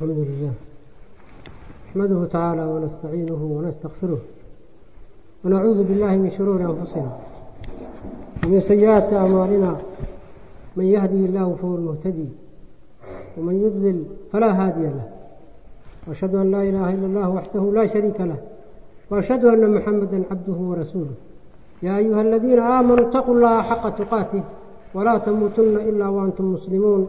الحمد لله نحمده تعالى ونستعينه ونستغفره ونعوذ بالله من شرور أنفسنا ومن سيئات أعمالنا من يهدي الله فهو المهتدي ومن يضلل فلا هادي له وأشهد أن لا إله إلا الله وحده لا شريك له وأشهد أن محمدا عبده ورسوله يا أيها الذين آمنوا اتقوا الله حق تقاته ولا تموتن إلا وأنتم مسلمون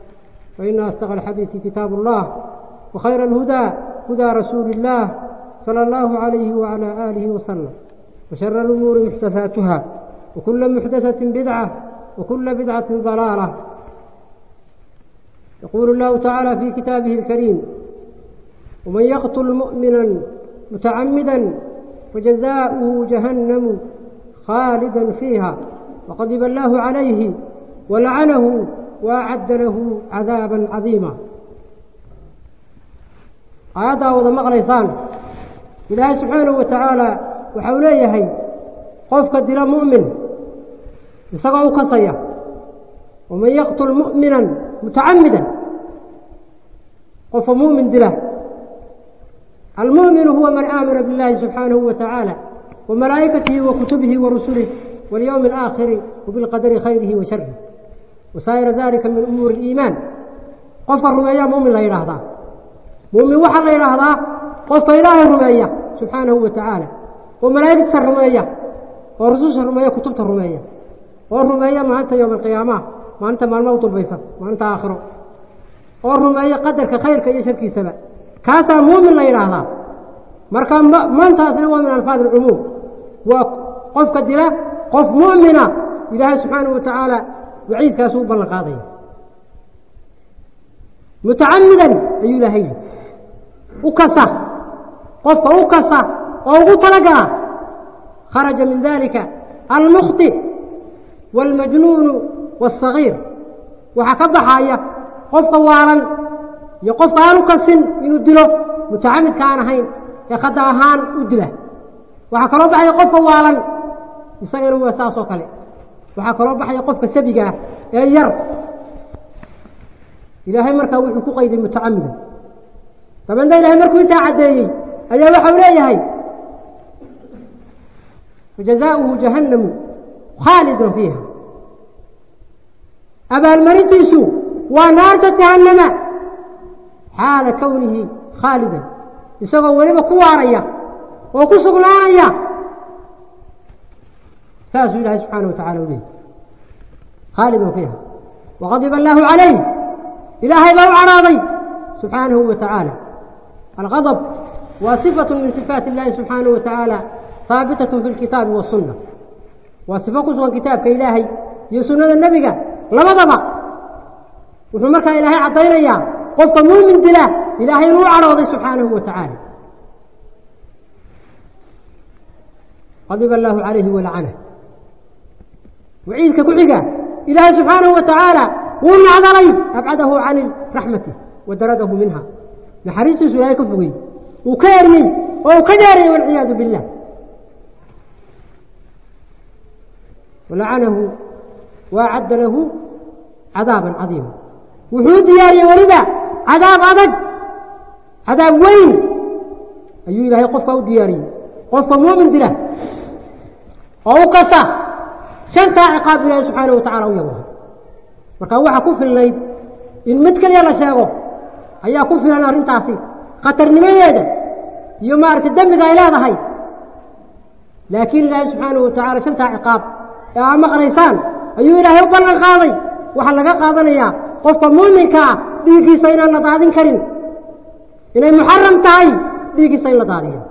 فإن أصدق الحديث كتاب الله وخير الهدى هدى رسول الله صلى الله عليه وعلى آله وسلم وشر الأمور محدثاتها وكل محدثة بدعة وكل بدعة ضلالة. يقول الله تعالى في كتابه الكريم ومن يقتل مؤمنا متعمدا فجزاؤه جهنم خالدا فيها وغضب الله عليه ولعنه وأعد له عذابا عظيما aayaddaa wada maqlaysaan ilaahay subxaanahu wa tacaala waxau leeyahay qofka dila mu'min isagoo u kasaya waman yaqtul mu'minan mutacamidan qofka mu'min dila almu'minu huwa man aamana biاllahi subxaanahu wa tacaala wa malaa'ikatihi wa kutubihi wa rusulih walyowmi alaakhiri wabilqadari khayrihi wa sharih wasaa'ira dalika min umuuri اliimaan qofka rumeeyaa mu'min la yidhaahdaa mu'min waxaa la yidhaahdaa qofka ilaahay rumeeya subxaanahu wa tacaala oo malaa'igtiisa rumeeya oo rususha rumeeya kutubta rumeeya oo rumeeya maalinta yowma alqiyaamaha maalinta maalmo u dulbaysa maalinta aakhiro oo rumeeya qadarka khayrka iyo sharkiisaba kaasaa muumin la yidhaahdaa marka maantaasna waa min alfaad alcumuum waa qofka dila qof mu'mina ilaahay subxaanahu wa tacaala يعيد كاسو بلا قاضي. متعمدا أي له هي وكسا. قف وكسا. وغطرقا خرج من ذلك المخطئ والمجنون والصغير. وحكى الضحايا قف طوارا يقف طالك السن إن متعمد كان هين. يخد اهان أدلة. وحكى ربع يقف طوارا يصير هو ساسو كليه waxaa kaloo baxaya qofka sabiga ah ee yar ilaahay markaa wuxuu ku qayday mutacamidan dabeedna ilahay markuu intaa caddeeyey ayaa waxau leeyahay fajazaauhu jahannamu khaalidun fiiha abaalmarintiisu waa naarta jahannama xaala kownihi khaalidan isagoo weliba ku waaraya oo ku sugnaanaya فازوا الله سبحانه وتعالى به خالدوا فيها. وغضب الله عليه. إلهي له عراضي سبحانه وتعالى. الغضب وصفة من صفات الله سبحانه وتعالى ثابتة في الكتاب والسنة. وصفة قصوى الكتاب كإلهي. يسنة النبي لما ضبع وثمك إلهي عطينا إياه. قلت مؤمن بله إلهي له عراضي سبحانه وتعالى. غضب الله عليه ولعنه. وعيدك كعيدك إله سبحانه وتعالى. ومن ذلك أبعده عن الرحمة ودرده منها. نحريته سلايك الضوي وكيرمي وكجاري والعياذ بالله. ولعنه وعد له عذابا عظيما. وحود ياري ورده. عذاب عدد عذاب وين؟ أيها الله يقف فهو دياري. قف مؤمن دله أو قفه شن تعقاب الله سبحانه وتعالى ويوه فكان واحد كفر الليل إن متكل يلا شاقه هيا كفر أنا رنت عصي قطر نمي يدا يوم أرت الدم ذا إله ذا لكن الله سبحانه وتعالى شن تعقاب يا مغريسان أيو إله يبقى القاضي وحلق قاضي ليا قفت المؤمن كا بيكي سينا نطاذين كريم إلي المحرم تاي بيكي سينا نطاذين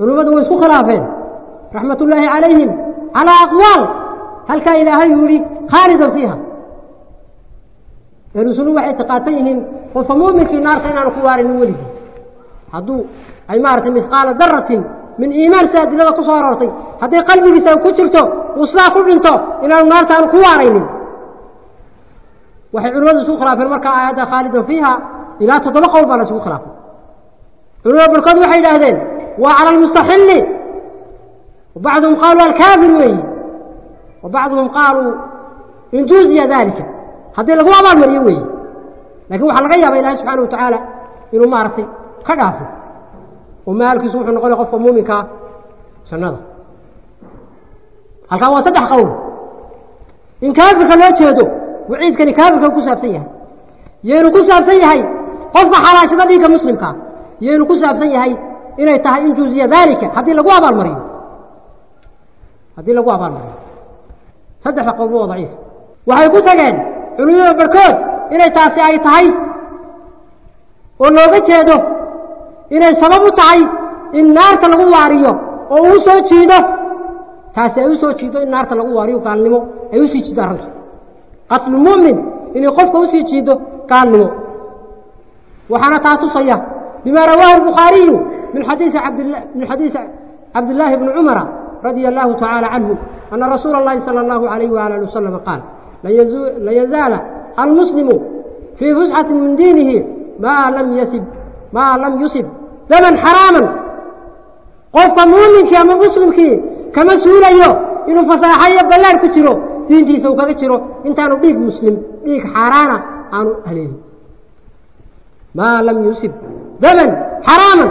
ونبدو ويسكو خلافين رحمة الله عليهم على أقوال هل كان إلى هايوري خالدا فيها؟ الرسول وحي تقاتيهم وفمومن في النار كان على قوار الولي هدو أي مارت مثقال ذرة من إيمان سيد لذا قصار رطي هدي قلبي بتاو كترتو وصلا كبنتو إلى النار كان قوارين وحي عروض سوخرا في المركة آيادة خالدا فيها إلا تطلقوا بنا سوخرا عروض إلى هذين. وعلى المستحل وبعضهم قالوا الكافر وي وبعضهم قالوا إن جوزي ذلك. هذا هو أمر مريم إيه وين؟ لكن هو حلقية الله سبحانه وتعالى إنه ما رفي كدافه وما لك سبحانه نقول قف مؤمنك. سنظر هل كان صدق قول إن كافر لا تشهدوا وعيد كان كافر كان كسر بسيها يينو كسر بسيها قف على شدديك مسلمك يينو كسر بسيها إنه يتحق إن جوزي ذلك. هذا هو أمر مريم هذه لقوا بره صدق قبوا ضعيف. وهيقول تجن علوي البركات إن تعصي أي تعي والله بتشهده إن السبب تعي إن نار تلقو عريه أو وصل شيده تعصي أي وصل شيده النار تلقو عريه كان نمو. أي وصل شيده قتل المؤمن إن يقف وصل شيده كان نمو. وحنا تعصي صيا بما رواه البخاري من حديث عبد الله من حديث عبد الله بن عمر radia allahu tacaala canhu ana rasuula اllahi salى اllahu alayh wala ali wasalam qaal layazaala almuslimu fii fusxati min diinihi maa lam yasib maa lam yusib daman xaraaman qofka muuminkii ama muslimkii kama suulayo inuu fasaaxayo ballaar ku jiro diintiisa uu kaga jiro intaanu dhiig muslim dhiig xaaraana aanu haleelin maa lam yusib daman xaraaman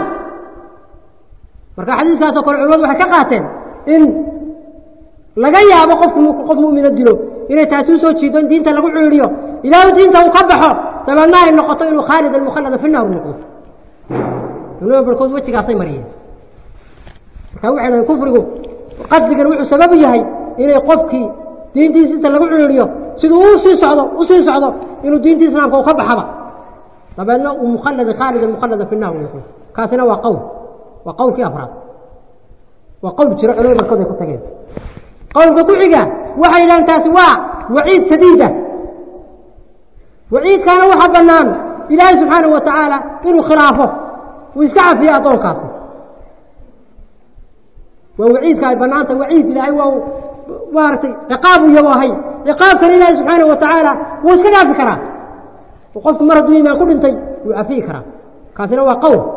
marka xadiiskaasoo kale culimadu waxay ka qaateen إن لقيا بقف قف مؤمن الدلو. إن تأسسوا تشيدون دين تلقوا عوريو إلا دين تأقبحوا تمنى إن نقطين خالد المخلد في النار نقطين نقول بالخوض وشي قاصي مريض فكوحنا الكفر قد لقلوا سبب جهي إن قفك دين دين سنة لقوا عوريو سيدو أسي سعضو أسي سعضو إن دين دين سنة قبحوا طبعا المخلد خالد المخلد في النار نقطين كاسنا وقوم وقوم في أفراد. وقلب جرى علوي مركز يكون تجيب قلب قطعية وعيد أن تسوى وعيد شديدة. وعيد كان واحد بنان إلى سبحانه وتعالى إنه خرافه ويسعى فيها طول قاسي ووعيد كان بنان وعيد إلى أي وارتي عقاب يواهي عقاب كان إلى سبحانه وتعالى ويسعى وسكنا فكرة وقلت مرة مرض ما كل أنتي وعفيك كرا قاسي هو قوم.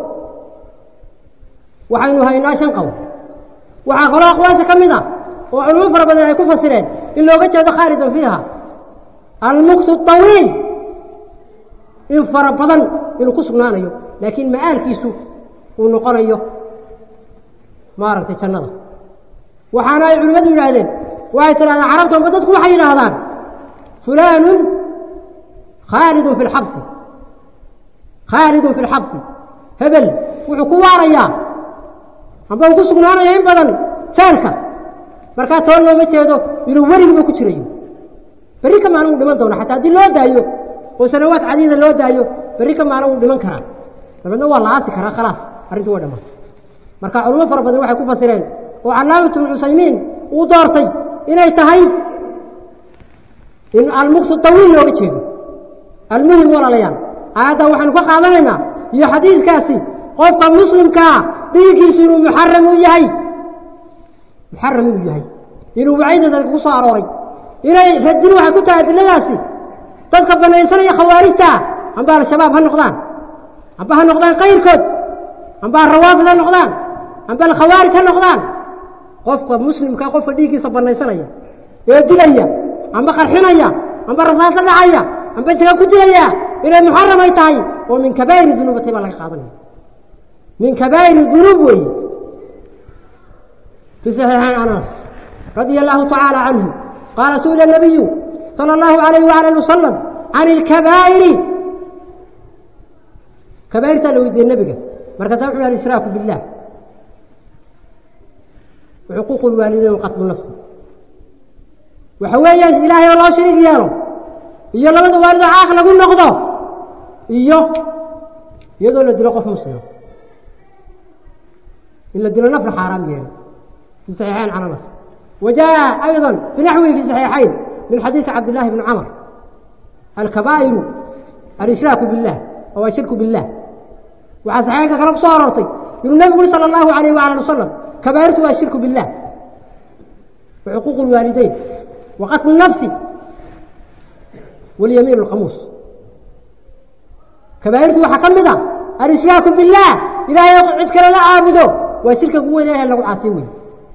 وحينها إناشا قوم. وعقلوا أقواس كمدة وعلموا فربنا يكون فسرين. إلا لو قد خارج فيها. المقص الطويل. إن فربنا إن قصنا نانيو لكن ما قال كيسو وإنه قرية ما أردت تشنده وحانا يعلم ذلك الأهلين وعيتنا أن عربتهم بتدخل حينا هذا فلان خالد في الحبس. خالد في الحبس. هبل وعقوا رياه amba uu ku sugnaanaya in badan jaanka markaa too looma jeedo inuu weligiba ku jirayo berri ka maalin uu dhiman doona xataa haddii loo daayo oo sanawaad cadiida loo daayo berri ka maalin uu dhiman karaa dabeedna waa la aasi karaa khalaas arrintii waa dhammaan marka culimo fara badan waxay ku fasireen oo calaamatu bnu cusaymiin uu doortay inay tahay in almuksu tawiil looga jeedo almuhim walaalayaal aayaddaa waxaanu ka qaadanaynaa iyo xadiiskaasi قفت مسلم كا بيكي سنو محرم ويهي محرم ويهي إنو بعيدة ذلك قصة عروري إنو فالدنو حكوتها في اللغاسي تذكر بنا إنسان يا خوارجتها أم بها الشباب هالنقضان أم بها النقضان قير كد أم بها الرواب هالنقضان أم بها الخوارج هالنقضان قفت مسلم كا قفت ديكي صبرنا إنسان يا. يدل أيا أم بها الحين أيا أم بها الرزاة الرعاية أم بها الكتل أيا إنو محرم أيتاي ومن كبير ذنوبة ما لك قابلها min kabaa'iri dunuub weeye في صحيحين أنس رضي الله تعالى عنه. قال سئل النبي صلى الله عليه وعلى وسلم عن الكبائر. كبائر تلو يدي النبي. مركز وحول الإشراك بالله. وحقوق الوالدين وقتل النفس. وحويا إلهي والله شريك يارو إيا لبدا والد عاقل أقول نقضه إيا يدو لدلو قف مسلم. إلا دين النفر حرام جير في الصحيحين عن النص وجاء أيضا في نحوه في الصحيحين من حديث عبد الله بن عمر. الكبائر الإشراك بالله أو الشرك بالله. وعلى صحيحك كلام صورتي يقول صلى الله عليه وعلى وسلم كبائرت والشرك بالله. وعقوق الوالدين. وقتل النفس واليمين القموس كبائرت وحكمتها الإشراك بالله. إذا يقعد كلا لا عابده وشرك قوي إلهي لقوا عاصمين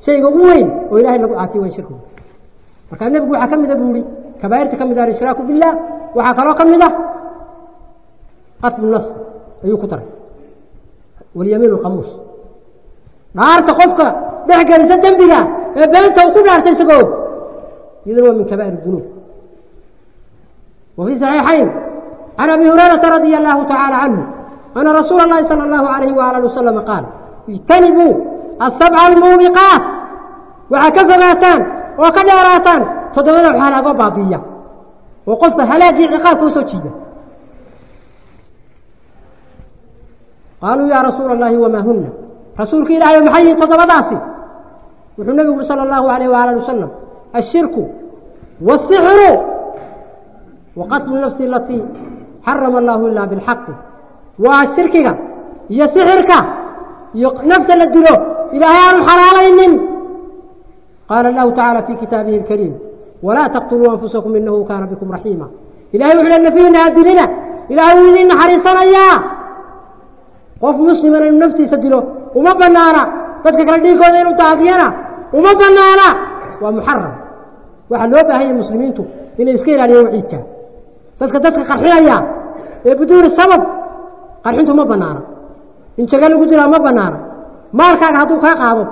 شيء قوي وإلهي لقوا عاصمين شركه فكان نبي حكم ذا بوري كبائر تكم ذا رشراك بالله وحفر كم ذا قتل النفس أي كتر واليمين والقموس نار تقفك دعك لتدن بلا بانت وقل نار تنسقه يذلو من كبائر الذنوب وفي صحيحين عن أبي هريرة رضي الله تعالى عنه أن رسول الله صلى الله عليه وآله وسلم قال اجتنبوا السبع الموبقات. وعكفباتان وكداراتان تدمدوا حالا بابية وقلت هلاجي عقاب وسوشيدة قالوا يا رسول الله وما هن؟ رسولك إلهي محيي تدمداسي وحو النبي صلى الله عليه وآله وسلم. الشرك والسحر وقتل النفس التي حرم الله إلا بالحق. وشركك يا سحرك نفس للدلو إلى هيار الحلال إنن قال الله تعالى في كتابه الكريم ولا تقتلوا أنفسكم إنه كان بكم رحيما. إلى إلهي وحل النفين هادلنا إلهي وحلنا حريصنا إياه قف مسلم من النفس يسدلو وما بنانا. تذكر الدين كوذين وتهدينا وما بنانا. ومحرم. وحلوا بهي المسلمين تو. إن إسكير عليهم عيتا تذكر تذكر قرحيا إياه بدون السبب. قرحنتهم ما بنانا. إن شغال جزيرة ما بنار. ما أركع عدو خاق عدو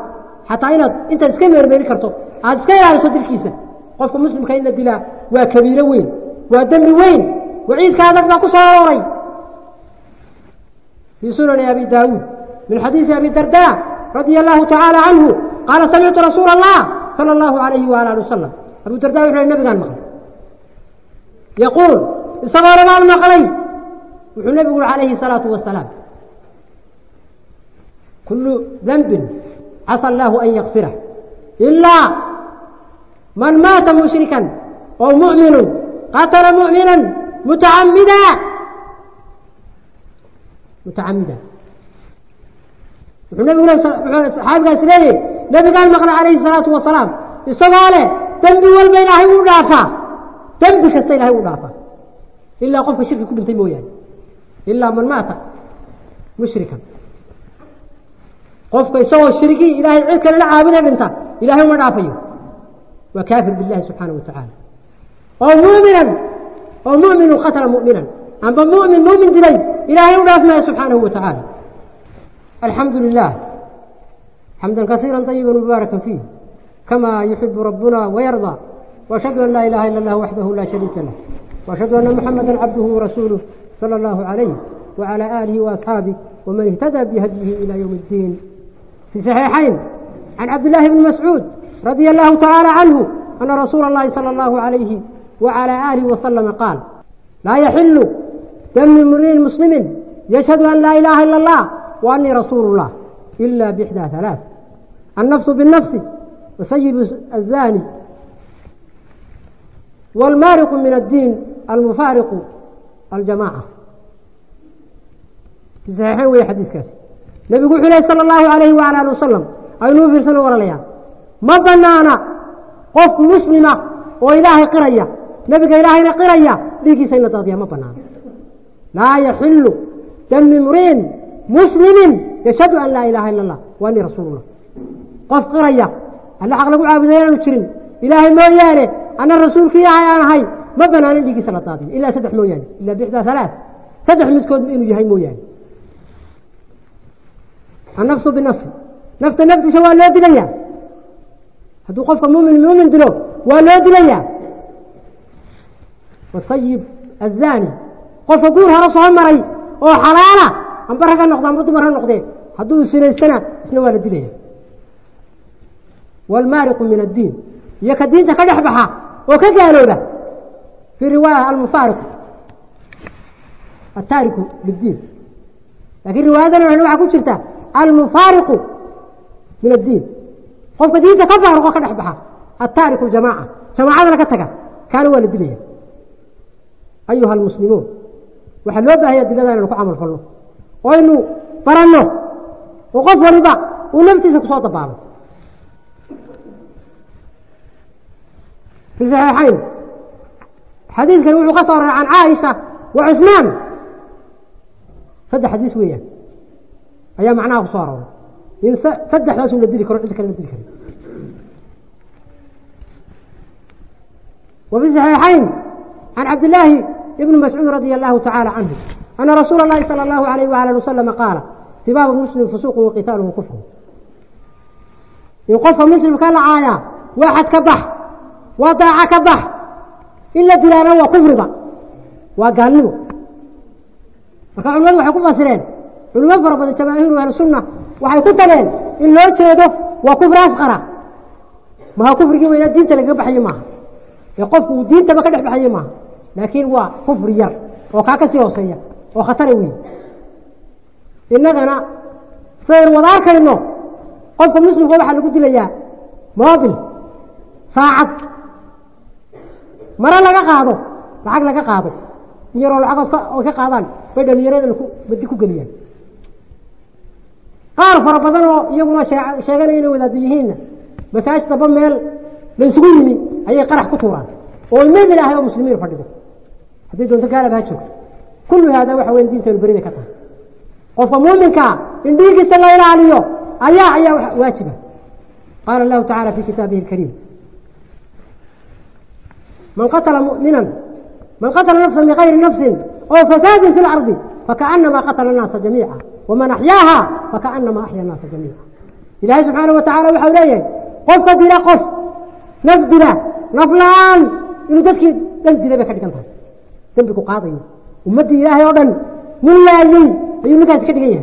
حتى إنت إنت إسكندر بيني كرتوا عاد إسكندر على صدر كيسة. قفكم مسلم كائن الدلاء وكبير وين؟ وأدم وين؟ وعيد كذا بقى قصارى في سورة أبي داود من حديث أبي الدرداء رضي الله تعالى عنه قال سمعت رسول الله صلى الله عليه وعلى آله وسلم. أبو الدرداء يقول النبي قال مخلص. يقول إصدار ما المخلص وحن النبي يقول عليه الصلاة والسلام. كل ذنب عسى الله أن يغفره. إلا من مات مشركا أو مؤمن قتل مؤمنا متعمدا. متعمدا. حاجة سليلي نبي قال مقنع عليه الصلاة والسلام استغالة تنبي والبي الله مدافع تنبي كسي الله مدافع إلا قف الشرك كل ذنبه يعني إلا من مات مشركا. قفك يسوه الشركي إلهي عذك للا عابنا بنتا إلهي ومعافيه وكافر بالله سبحانه وتعالى. أو مؤمنا أو مؤمن وقتل مؤمنا. أنبا مؤمن مؤمن جلي إلهي ومعافنا سبحانه وتعالى. الحمد لله. حمدا كثيرا طيبا مباركا فيه. كما يحب ربنا ويرضى. وأشهد أن لا إله إلا الله وحده لا شريك له. وأشهد أن محمدا عبده ورسوله صلى الله عليه وعلى آله وأصحابه ومن اهتدى بهديه إلى يوم الدين. في صحيحين عن عبد الله بن مسعود رضي الله تعالى عنه أن رسول الله صلى الله عليه وعلى آله وسلم قال لا يحل دم امرئ مسلم يشهد أن لا إله إلا الله وأني رسول الله إلا بإحدى ثلاث النفس بالنفس وسيب الزاني والمارق من الدين المفارق الجماعة في صحيحين وهي حديث nabigu wuxuu ilahi sala allahu calayhi waala ali wasalam aynuu fiirsan oranayaan ma banaana qof muslima oo ilaahay qiraya nebiga ilaahayna qiraya dhiiggiisa in la daadiya ma banaana. Laa yaxilu dam imri'in muslimin yashhadu an laa ilaha ila اllah wa annii qof qiraya alle xaq lagu caabuday inaanu jirin ilaahay mooyaane ana rasuulkii ilaahay aan ahay ma banaana in dhiiggiisa la daadiyo ilaa saddex mooyaane ilaa bixdaa alaa saddex midkood inuu yahay mooyaane. النفس بالنفس نفس النفس شوال لا دليا هدو قفك مؤمن مؤمن دلو ولا دليا والصيب الزاني. قف قولها رسول مري أو حلالة أم برهق النقطة أم بدمرها النقطة. هدو السنة السنة. سنة ولا دليا والمارق من الدين. يك الدين تكدح بها وكقالوا له في رواية المفارق. التارك للدين. لكن رواية almufaariqu min addiin qofka diinta ka faaruqo ka dhex baxa ataariku jamaca jamaacadana ka taga kaana waa la dilaya ayuha almuslimuun waxaa loo baahaya adiladaa inanu ku camal oo ynu baranno oo qof waliba uu naftiisa ku soo dabaalo fi saxiixayn xadiidkani wuxuu ka soo raray can caaisha wa cusmaan saddex xadiis weeyaan أيا معناه قصاره إن صدح لازم ندري كرو عندك ندري كرو وفي الصحيحين عن عبد الله ابن مسعود رضي الله تعالى عنه أن رسول الله صلى الله عليه وآله وسلم قال سباب المسلم فسوق وقتاله كفر يقف مسلم كان عايا واحد كبح wadaaca ka bax in la dilaana waa kufriba waa gaalnimo marka علماء فرق بين الجماهير والسنة وحيكتلين إن لو أتشهده وكبر أسخرة ما هو كفر جميع الدين تلقب حيماه يقف الدين تبقى حيماه لكن هو كفر ير. وكاكسي وصية وخطر وين إن هذا فإن وضعك إنه. قلت المسلم قبح اللي قلت لي موابل فاعد مرة لك قاعدة فاعد لك قاعدة يرى العقل وكي قاعدان بدل يريد بديكو قليان qaar fara badan oo iyaguna sheeganaya inay wadaada yihiinna masaajid daba meel la isugu yimi ayay qarax ku tuuraan oo meel ilaahay oo muslimiin fadhido haddii doonto gaalaba ha joogto kullu haada waxa weya diintaynu beri bay ka tahay qofka muuminkaa in dhiigiisa la ilaaliyo ayaa ayaa waajiba qaala allahu tacala fi kitaabihi alkariim من قتل مؤمنا من قتل نفسا بغير نفس أو فساد في الأرض فكأنما قتل الناس جميعا ومن أحياها فكأنما أحيا الناس جميعا. إلهي سبحانه وتعالى وحوليه قف دلا قف. نف دلا نفلان. إنه تذكي دم دلا بك كنتها بك قاضي. ومدي إلهي أولا من لا يجي أيو نكاد كدقية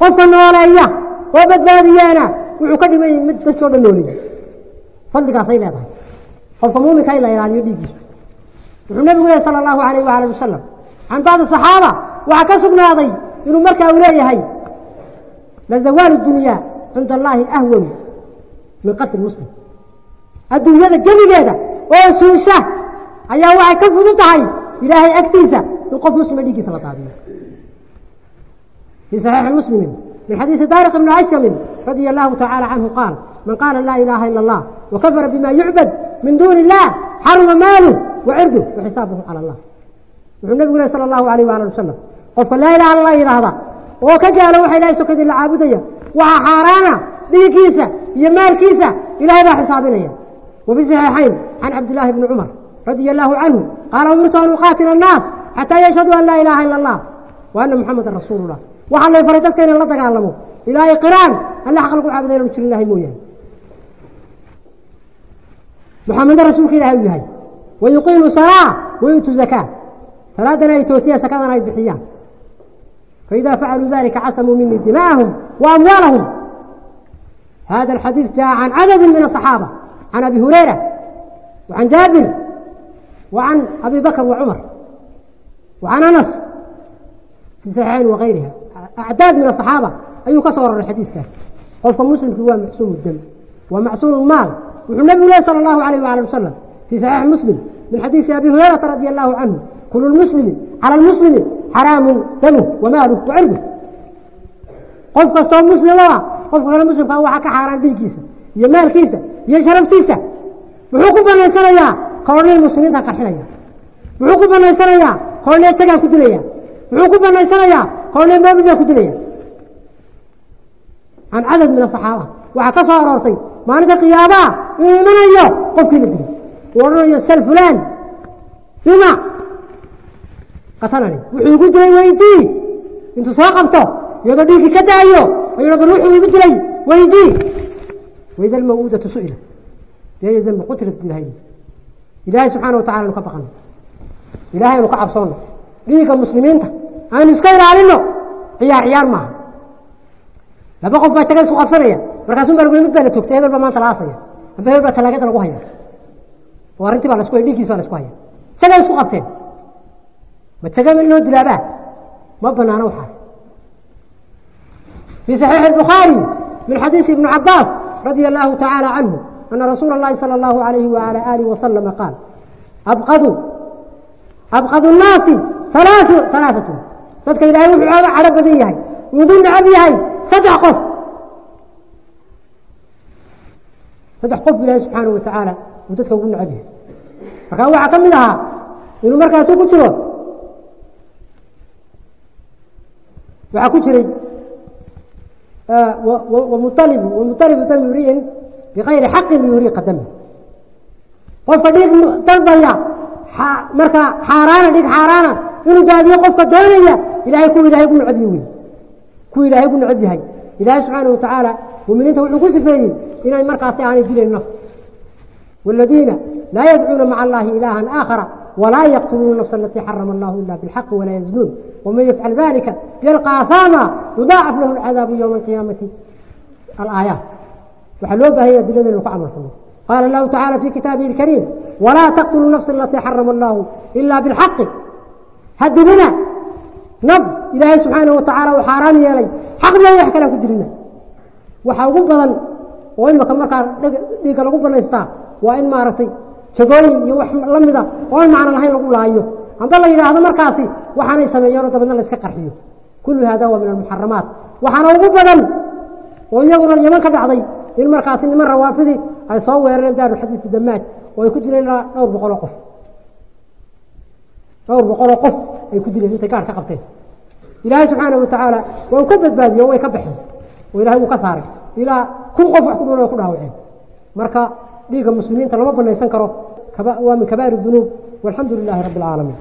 قف النورية وبدباديانا وعقد من مد تشعر النورية فضلك أصيل هذا in la ilaaliyo dhiiggiisu wuxuu nabigu lehy sala allahu alayh waali wasalam can bacdi saxaaba waxaa ka sugnaaday inuu markaa uu leeyahay lazawaalu dunya cinda allahi ahwan min qatli muslim adduunyada gebigeeda oo suusha ayaa waxay ka fudud tahay ilaahay agtiisa in qof muslima dhiiggiisa la daadiyo في صحيح مسلم من حديث طارق بن أشم رضي الله تعالى عنه قال من قال لا إله إلا الله وكفر بما يعبد من دون الله حرم ماله وعرضه وحسابه على الله النبي صلى الله عليه وآله وسلم qofka laa ilaha illa yidhaahda oo ka gaalo waxa ilahay sokadii la caabudaya. Waxaa xaaraana dhiiggiisa iyo maalkiisa ilahay baa xisaabinaya. Wafi صaxiixayn can cabdillaahi bni cumar radia allaahu canhu qaala umirtu an uqaatil annaas xataa yashhaduu an laa ilaaha ila اllah wa ana muxamadan rasuululah waxaa lay faray dadka inan la dagaalamo. Ilaa qiraan alle xaq lagu caabuda inanu jirin ilahay mooyaane. Muxamado rasuulka ilahay u yahay. Wayuqiimu salaa wayutu zakaa salaadana ay toosiyaan sakadana ay bixiyaan. فإذا فعلوا ذلك عصموا مني دماءهم وأموالهم. هذا الحديث جاء عن عدد من الصحابة عن أبي هريرة وعن جابر وعن أبي بكر وعمر وعن أنس في صحيحين وغيرها. أعداد من الصحابة. أي كسر الحديث كان قلت مسلم هو معصوم الدم ومعصوم المال. والنبي الله صلى الله عليه وآله وسلم في صحيح مسلم من حديث أبي هريرة رضي الله عنه. كل المسلم على المسلم xaraamu damu wamaalu wacirdu qof kastoo muslima qofka kale muslimkaa waxaa ka xaaraan dhiiggiisa iyo maalkiisa iyo sharaftiisa muxuu ku banaysanayaa koornay muslimiintan qarxinaya muxuu ku banaysanayaa koornay tagaan ku dilaya muxuu ku banaysanayaa koornay maamidaan ku dilaya can cadad min asaxaaba waxaa ka soo aroortay maalinta qiyaabaha inuu imanayo qofkii la dilay uu odhanayo sal fulaan sima qatanani wuxuu igu jiray weydii intuu soo qabto iyadoo dhiigii ka daayo ayuuna bal wuxuu igu jiray weydii wayda almawuudatu su'ila. Biayi danbi qutilat bimahayid ilaahay subxaana watacala anu ka baqano ilaahay anu ka cabsoonno dhiigga muslimiinta aanu iska ilaalino ciyaar ciyaar maaha laba qof baa taga isku qabsanaya. Markaasun baa laguli mid baa la toogtay hebel baa maanta la aasaya. Amba hebel baa talaagada lagu haya oo arrintii baa lasku haya dhiiggiis baa la isku haya isagaa isku qabteen ma taga inoo dilaabaa ma banaano waxaas في صحيح البخاري من حديث ابن عباس رضي الله تعالى عنه أن رسول الله صلى الله عليه وعلى آله وسلم قال أبغض abqadu الnaasi alaau alaaatu dadka ilaahay wuxuu oga cadho badan yahay ugu necab yahay saddex qof saddex qof ilaahay subxaanaه watacaala uu dadka ugu necab yahay markaa waxaa ka mid ahaa inuu markaasu ku jiro waxaa ku jiray ah, mualibu mualiburiin biayri xaqin yuri qadama qofka dhig dalbaya markaa xaaraana dhig xaaraana inuu daadiyo qofka doonaya ilahay kuwa ilahay ugu neceb yahay kuwa ilahay ugu neceb yahay. Ilaahay subxaana watacaala muminiinta wuxuu ku sifeeyey inay markaasi aanay dilayn nafs waladiina laa yadcuuna maca allahi ilaahan aakhara ولا يقتلون النفس التي حرم الله إلا بالحق ولا يزنون. ومن يفعل ذلك يلقى أثاما يضاعف له العذاب يوم القيامة. الآيات وحلوبها هي دليل المفعل قال الله تعالى في كتابه الكريم ولا تقتلوا النفس التي حرم الله إلا بالحق. هدنا نب. إلهي سبحانه وتعالى وحاران يلي حق لا يحكى لك جرنا وحاوقوا بضل وإن كما كان ديك لغو بنيستا وإن ما رتي jagooyin iyo wax la mida oo macna lahayn lagu laayo. Hada la yiraahdo markaasi waxaanay sameeyeen dabadna la iska qarxiyo. Kullu hada waa min almuharramaat. Waxaana ugu badan oo iyaguna yaman ka dhacday in markaasi niman rawaafidi ay soo weerareen daaru xadiis damaaj oo ay ku jireen dhowr boqol oo qof. Dhowr boqol oo qof ay ku jireen intay gaar ka qabteen. Ilaahay subxaanahu watacaala waa uu ka badbaadiyey oo way ka baxeen. Oo ilaahay uu ka saaray. Ilaa kun qof wax ku dhoon oo ku dhaawaceen. Marka dhiigga muslimiinta lama banaysan karo. Waa min kabaa'ir dunuub walxamdu lilaahi rabbi alcaalamiin